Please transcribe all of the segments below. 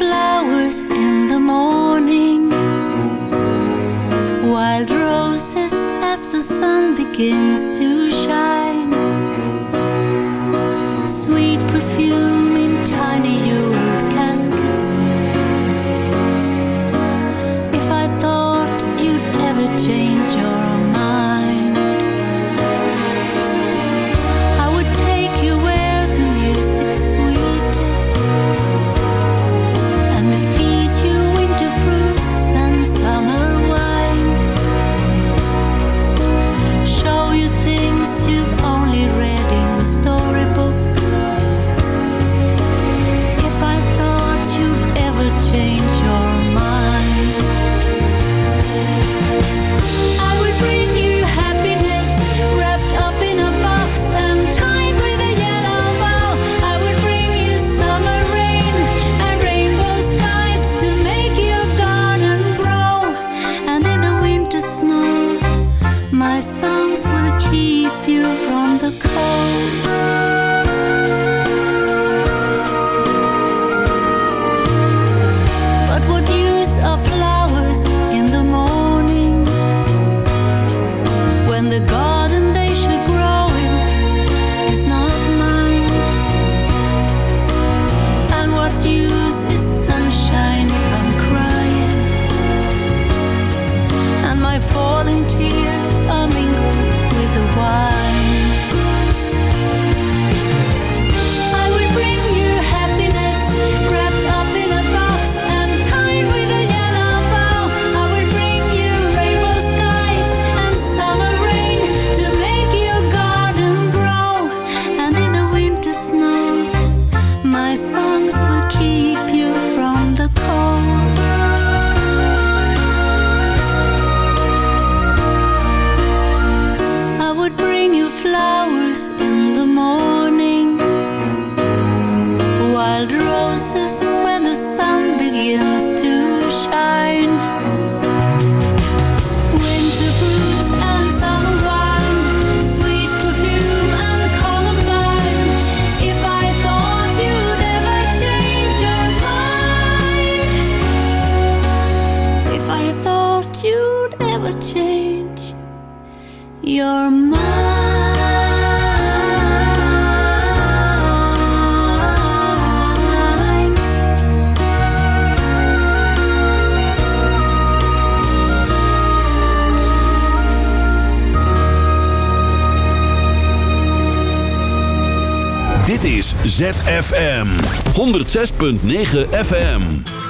flowers in the morning. Wild roses as the sun begins to shine. 106.9 FM.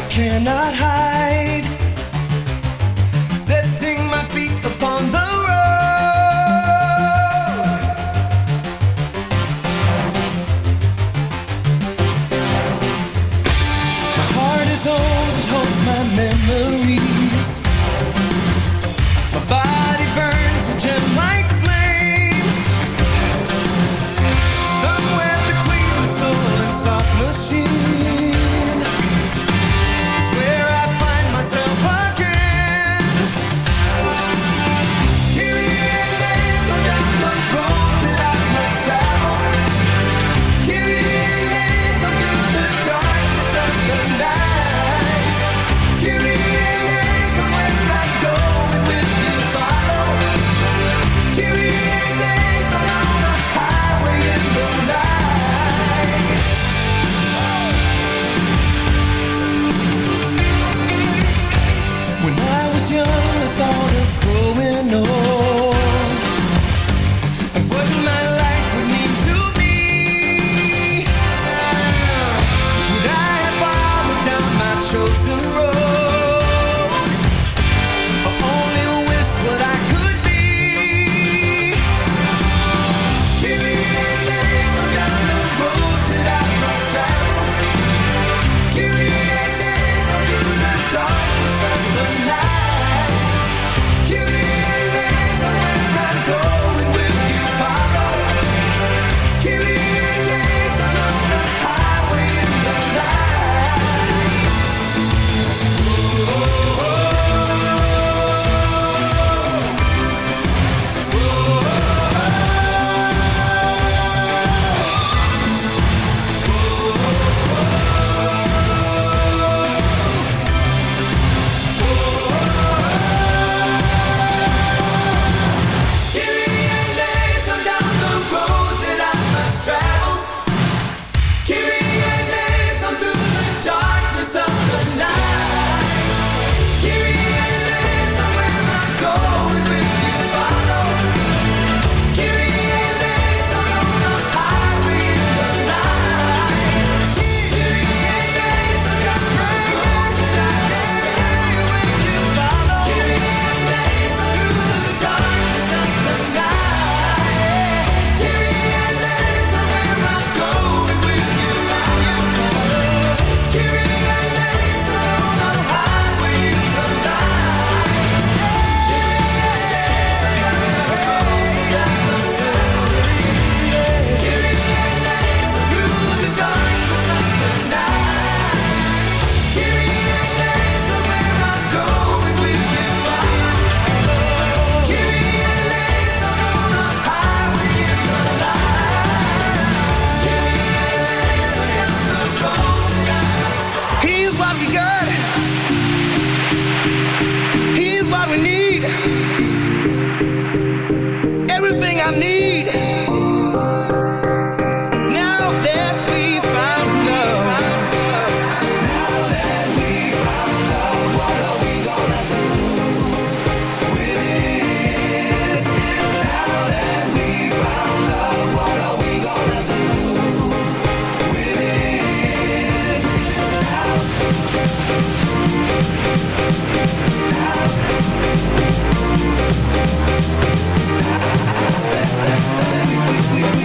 I cannot hide. Setting my feet apart. We, we, we, we,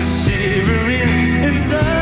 shivering inside.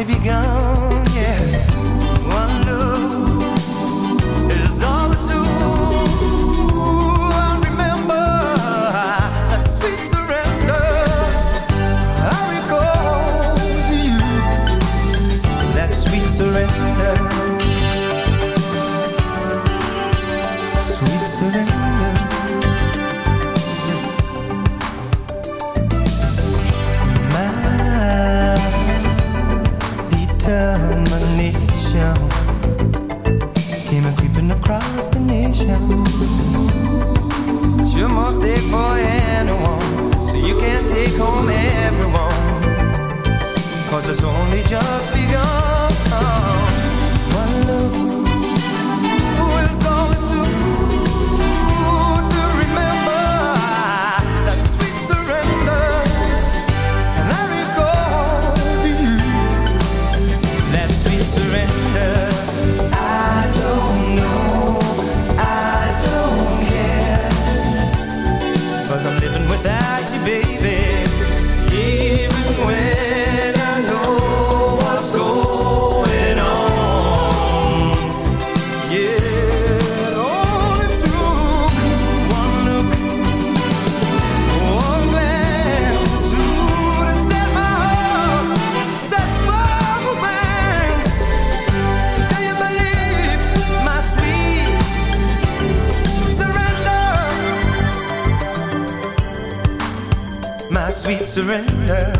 carne vegana. Cause it's only just surrender.